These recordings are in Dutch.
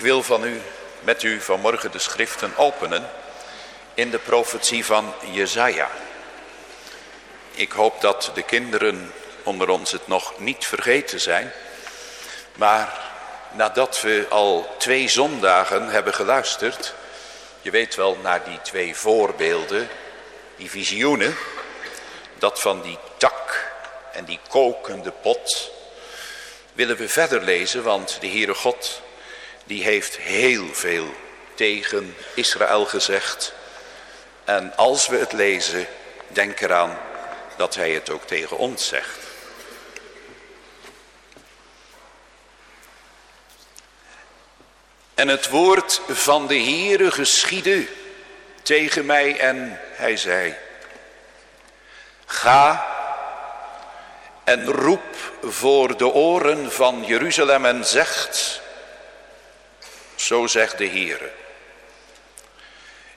wil van u, met u vanmorgen de schriften openen in de profetie van Jezaja. Ik hoop dat de kinderen onder ons het nog niet vergeten zijn. Maar nadat we al twee zondagen hebben geluisterd, je weet wel naar die twee voorbeelden, die visioenen, dat van die tak en die kokende pot, willen we verder lezen, want de Heere God die heeft heel veel tegen Israël gezegd. En als we het lezen, denk eraan dat hij het ook tegen ons zegt. En het woord van de Heere geschiedde tegen mij en hij zei, ga en roep voor de oren van Jeruzalem en zegt, zo zegt de Heere.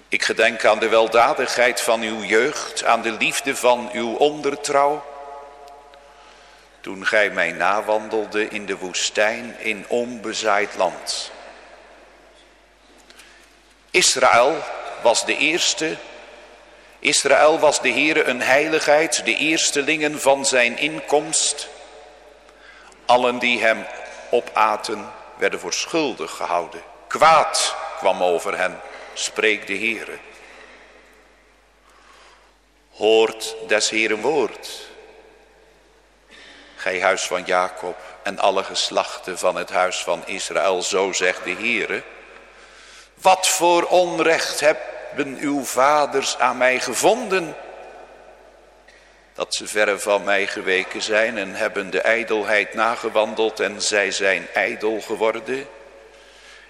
Ik gedenk aan de weldadigheid van uw jeugd, aan de liefde van uw ondertrouw. Toen gij mij nawandelde in de woestijn in onbezaaid land. Israël was de eerste. Israël was de Heere een heiligheid, de eerstelingen van zijn inkomst. Allen die hem opaten werden voor schuldig gehouden. Kwaad kwam over hen, spreekt de Heere. Hoort des Heeren woord. Gij huis van Jacob en alle geslachten van het huis van Israël, zo zegt de Heere. Wat voor onrecht hebben uw vaders aan mij gevonden, dat ze verre van mij geweken zijn en hebben de ijdelheid nagewandeld en zij zijn ijdel geworden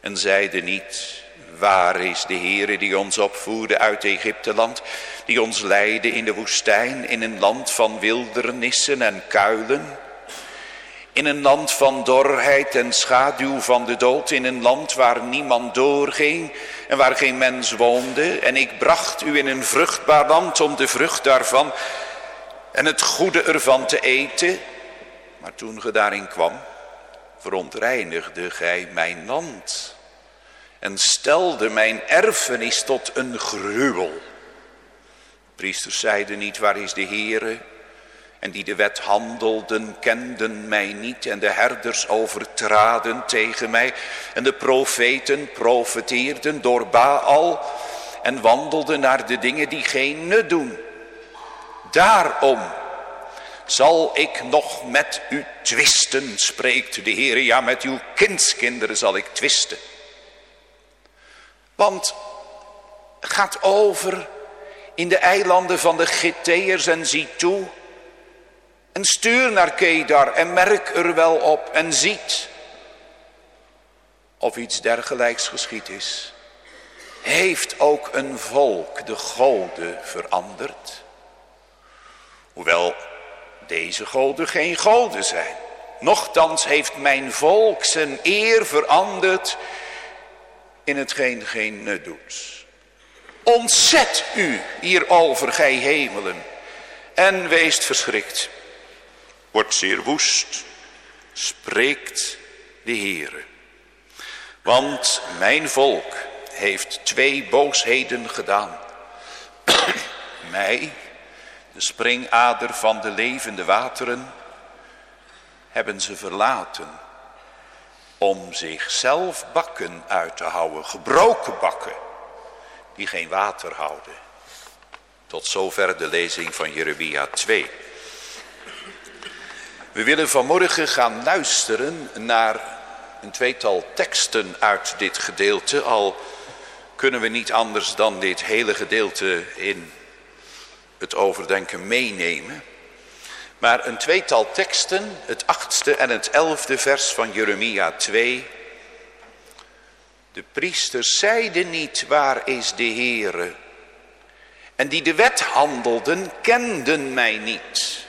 en zeiden niet, waar is de Heere die ons opvoerde uit Egypteland, die ons leidde in de woestijn, in een land van wildernissen en kuilen, in een land van dorheid en schaduw van de dood, in een land waar niemand doorging en waar geen mens woonde. En ik bracht u in een vruchtbaar land om de vrucht daarvan en het goede ervan te eten. Maar toen ge daarin kwam, verontreinigde gij mijn land en stelde mijn erfenis tot een gruwel. Priesters zeiden niet, waar is de Heere? En die de wet handelden, kenden mij niet. En de herders overtraden tegen mij. En de profeten profeteerden door Baal. En wandelden naar de dingen die geen nut doen. Daarom zal ik nog met u twisten, spreekt de Heer. Ja, met uw kindskinderen zal ik twisten. Want gaat over in de eilanden van de Gitteërs en zie toe. En stuur naar Kedar en merk er wel op en ziet of iets dergelijks geschied is. Heeft ook een volk de goden veranderd? Hoewel deze goden geen goden zijn. Nochtans heeft mijn volk zijn eer veranderd in hetgeen geen nut doet. Ontzet u hierover, gij hemelen, en weest verschrikt. Wordt zeer woest, spreekt de Heere. Want mijn volk heeft twee boosheden gedaan. Mij, de springader van de levende wateren, hebben ze verlaten om zichzelf bakken uit te houden, gebroken bakken, die geen water houden. Tot zover de lezing van Jeremia 2. We willen vanmorgen gaan luisteren naar een tweetal teksten uit dit gedeelte. Al kunnen we niet anders dan dit hele gedeelte in het overdenken meenemen. Maar een tweetal teksten, het achtste en het elfde vers van Jeremia 2. De priesters zeiden niet, waar is de Heere? En die de wet handelden, kenden mij niet.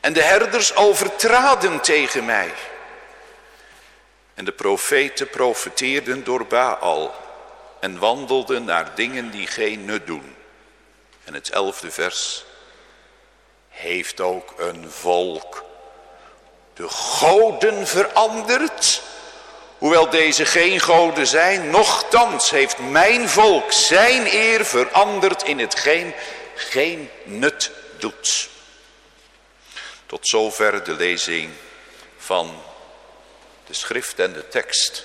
En de herders overtraden tegen mij. En de profeten profeteerden door Baal en wandelden naar dingen die geen nut doen. En het elfde vers heeft ook een volk de goden veranderd Hoewel deze geen goden zijn, nochtans heeft mijn volk zijn eer veranderd in hetgeen geen nut doet. Tot zover de lezing van de schrift en de tekst.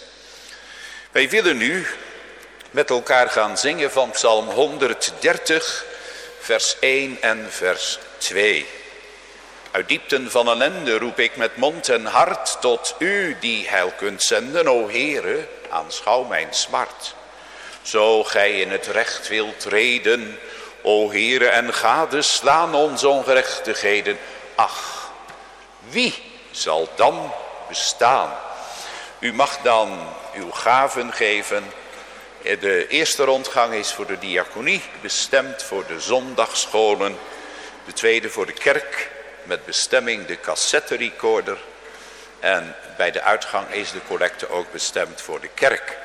Wij willen nu met elkaar gaan zingen van Psalm 130, vers 1 en vers 2. Uit diepten van ellende roep ik met mond en hart tot u die heil kunt zenden, o Heere, aanschouw mijn smart. Zo gij in het recht wilt treden, o Heere, en gadeslaan ons ongerechtigheden. Ach, wie zal dan bestaan? U mag dan uw gaven geven. De eerste rondgang is voor de diaconie, bestemd voor de zondagscholen. De tweede voor de kerk, met bestemming de cassette recorder. En bij de uitgang is de collecte ook bestemd voor de kerk.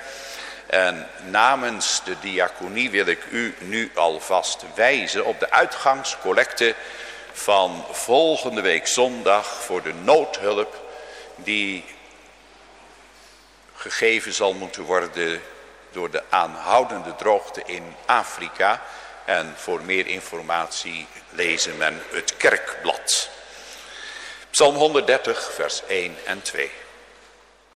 En namens de diaconie wil ik u nu alvast wijzen op de uitgangscollecte van volgende week zondag voor de noodhulp die gegeven zal moeten worden door de aanhoudende droogte in Afrika. En voor meer informatie lezen men het kerkblad. Psalm 130 vers 1 en 2.